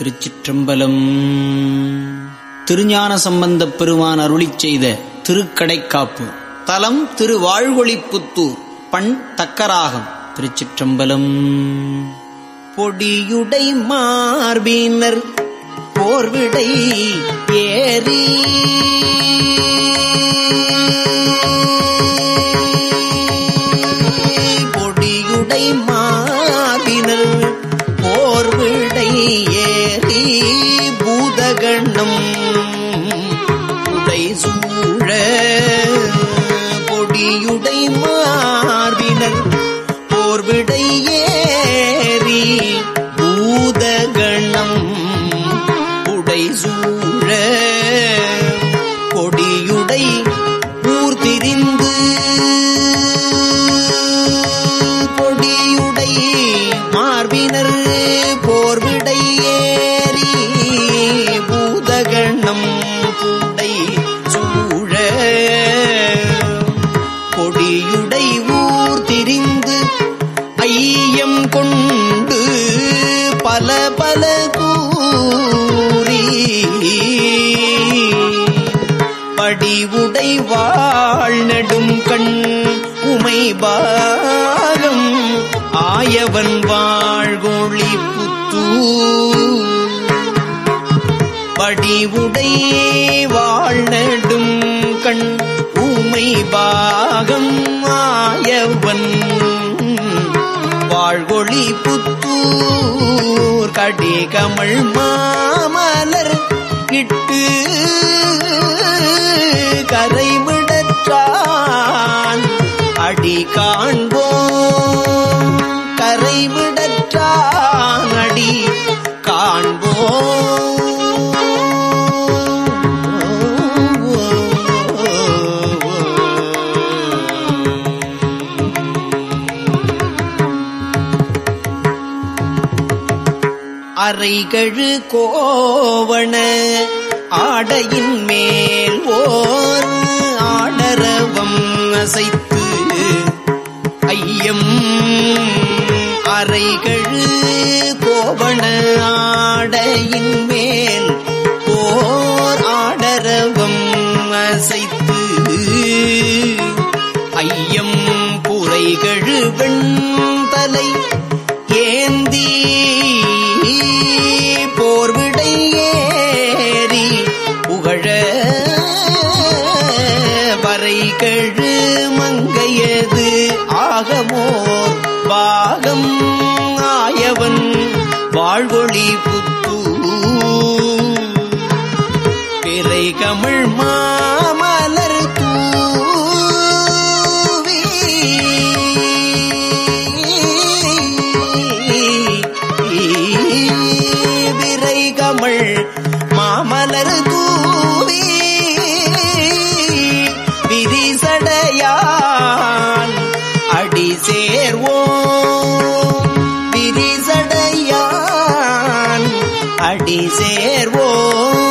திருச்சிற்றம்பலம். திருஞான சம்பந்தப் பெருமான் அருளி செய்த திருக்கடைக்காப்பு. தலம் திருவாழ்வொழிப்புத்தூர் பண் தக்கராகம் திருச்சிற்றம்பலம். பொடியுடை மார்பினர் போர்விடை ஏறி. பொடியுடை மார்பினர் போர்விடை ஏறி பூதகண்ணம் உடை சூழ பொடியுடை மார்பினர் போர்விடை ஏ உமை பாகம். ஆயவன் வாழ்கொழி புத்தூர். படிவுடை வாழ்நடும் கண் ஊமை பாகம். ஆயவன் வாழ்கொழி புத்தூர். கடி கமல் மாமலர் இட்டு கரை அறைகழு கோவண ஆடையின் மேல் ஓர் ஆடரவம் அசைத்த மாமலர் தூவி விரிசடையான் அடி சேர்வோம். விரிசடையான் அடி சேர்வோம்.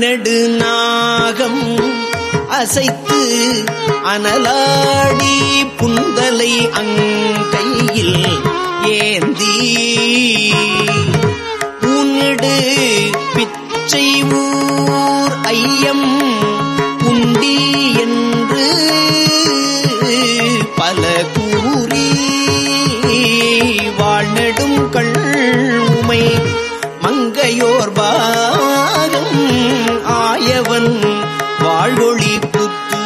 நெடுநாகம் அசைத்து அனலாடி புந்தலை அங்கையில் ஏந்தி. பூநெடு பிச்சை ஊர் ஐயம் உண்டி என்று பல கூறி வாழ்நெடும் கள் உமை மங்கையோர் ஆயவன் வாழ்வொழி புத்து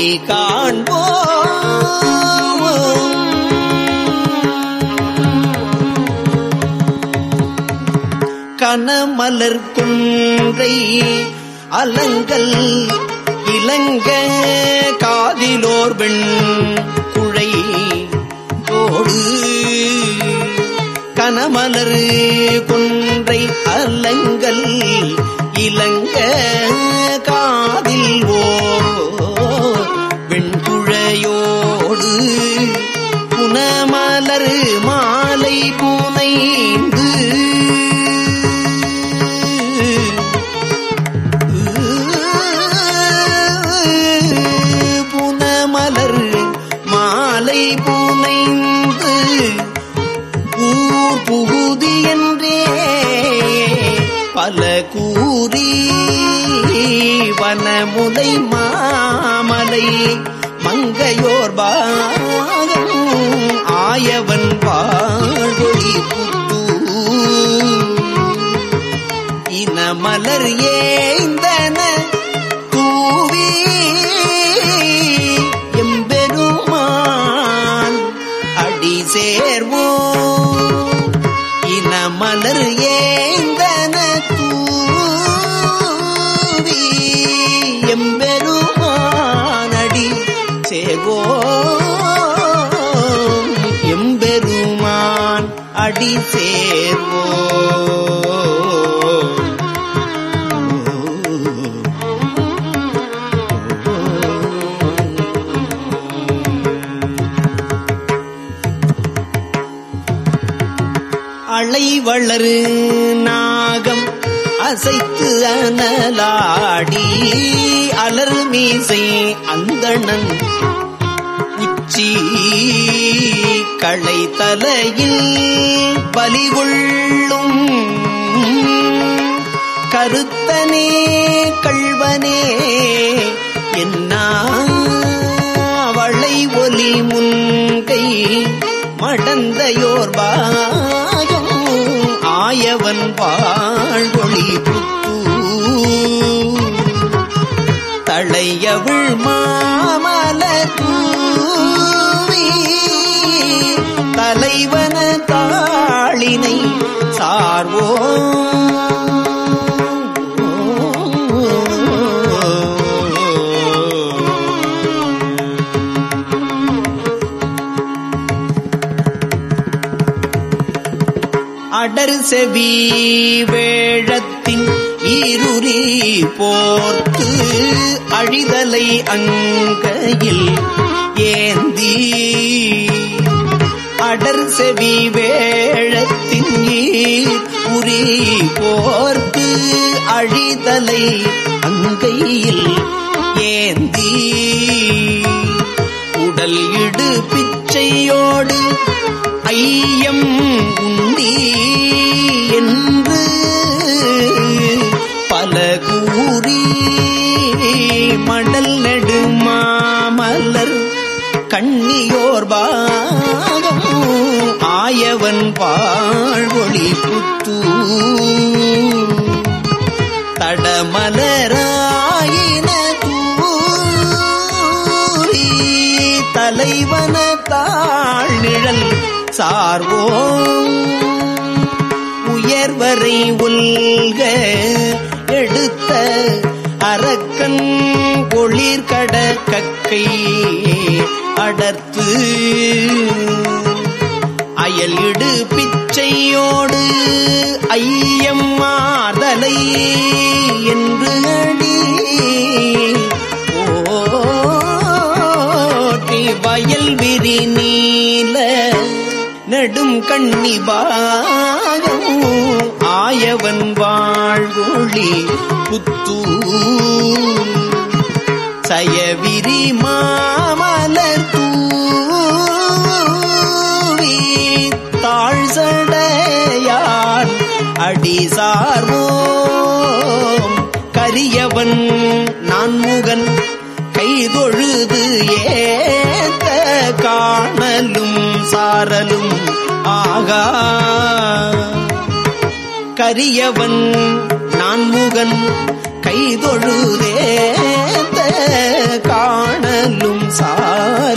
அடி காண்போம். கனமலர் குன்றை அலங்கல் இளங்க காதிலோர் வெண் குழை ஓடு கனமலர் குன்றை அலங்கல் இளங்க கூறி வனமுலை மாமலை மங்கையோர் பாகம் ஆயவன் வாழ்வொளி புத்து இனமலர் ஏந்தன அடி சேர்வோம் அலைவளரு நாகம் அசைத்து அனலாடி அலர் மீசை அந்தணன். உச்சி களை தலையில் பலிகொள்ளும். கருத்தனே கள்வனே என்னா அவளை ஒலி முன்கை மடந்தையோர் பாகம். ஆயவன் வாழ்வொளி தலையவிழ் தளையவிழ் தலைவன தாளினை சார்வோ அடர் செவி வேழத்தின் ஈருரி போர்த்து அழிதலை அங்கையில் ஏந்தி அடர் செவி வேழத்தின் ஈர் உரி போர்த்து அழிதலை அங்கையில் ஏந்தி. உடல் இடு பிச்சையோடு ஐயம் உண்டி என்று பல கூறி மடல் நெடுமாமலர் கண்ணியோர் பாழ்வொளி வாழ்வொளி புத்து தடமலராயின தூரி தலைவன தாழ் நிழல் சார்வோ உயர்வரை உல்க எடுத்த அரக்கன் ஒளிர்கட கக்கை அடர்த்து. அயல் இடு பிச்சையோடு ஐயம் மாதலை என்று அடி. ஓட்டி வயல் விரி நீல நெடும் கண்ணி பாகம். ஆயவன் வாழ்வொழி புத்தூ சயவிரி மாமலர் தூ சார்வோம். கரியவன் நான்முகன் கைதொழுது ஏத்த காணலும் சாரலும் ஆகா. கரியவன் நான்முகன் கைதொழுதேத்த காணலும் சாரலும்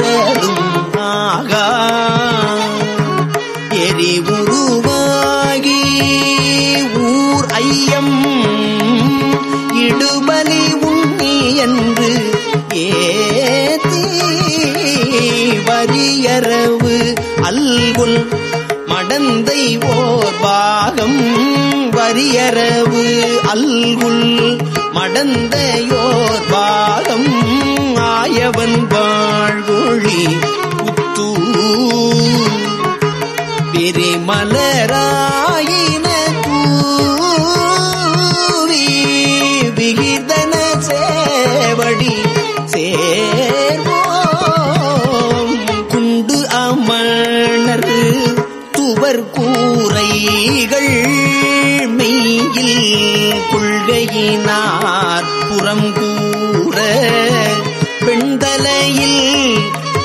இடுபலி உண்ணி என்று ஏத்தி வரியரவு அல்குல் மடந்தை ஓர் பாகம் வரியரவு அல்குல் மடந்தையோர் பாகம் ஆயவன் வாழ்வொழி புத்தூ பெருமலரா கொள்கையினார் புறம் கூற பெண்தலையில்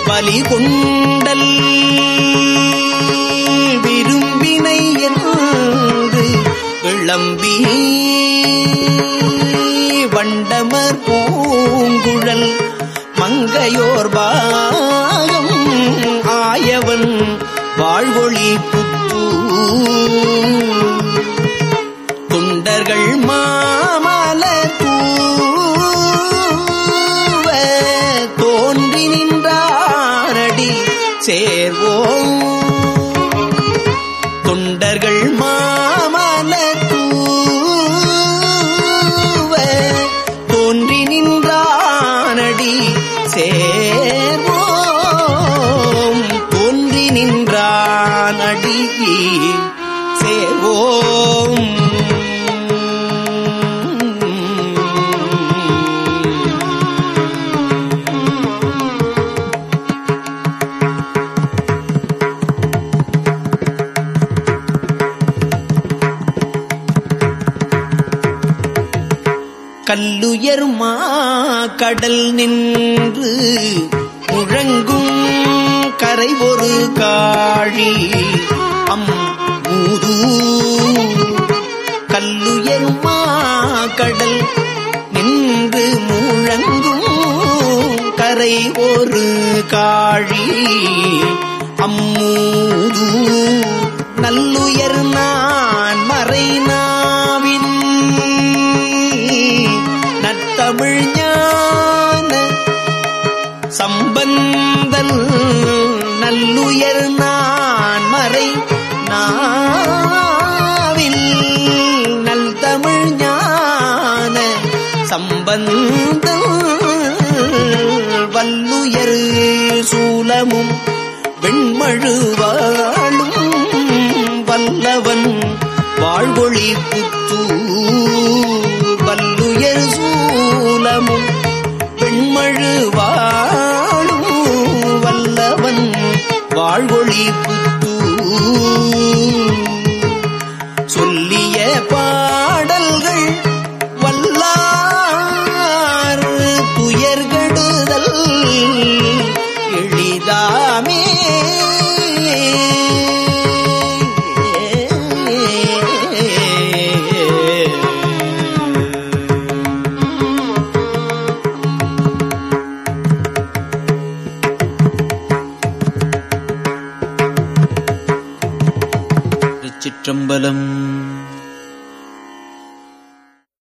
பலி கொண்டல் விரும்பினை என்று விளம்பி வண்டமர் பூங்குழல் மங்கையோர் பாகம் ஆயவன் வாழ்வொளி புத்தூ கல்லுயர் மா கடல் நின்று முழங்கும் கரை ஒரு காழி. அம் ஊதூ. கல்லுயர் மா கடல் நின்று முழங்கும் கரை ஒரு காழி. அம்மூது நல்லுயர் நான் மறை தமிழ் ஞான சம்பந்தன் நல்லுயர் நான் மறை நாவில் நல் தமிழ் ஞான சம்பந்தம் வல்லுயர் சூலமும் வெண்மழுவாளும் வாழ்வொளி